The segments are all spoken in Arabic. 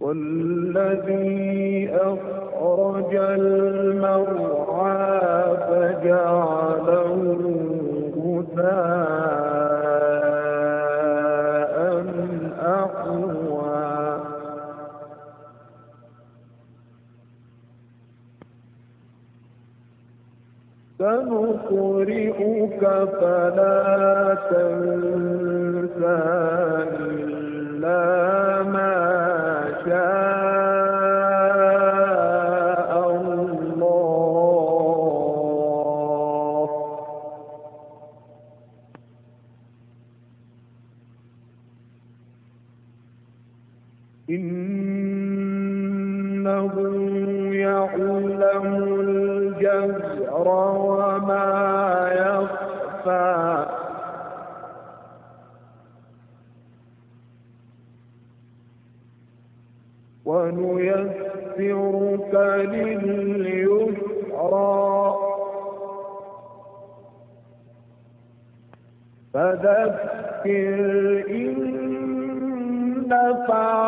والذي أخرج المرعى فجعله غثاء أحوى سنقرئك فلا تنسى. إنه يعلم الجهر وما يخفى. ونيسرك لليسرى. فذكر إن نفعت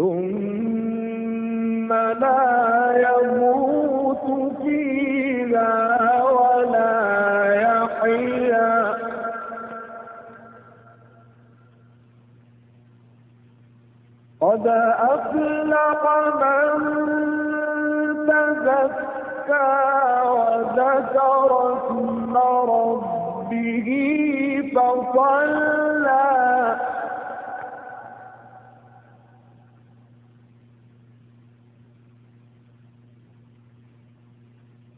ثم لا يموت فيها ولا يحيا. قد أفلح من تزكى وذكر اسم ربه فصلى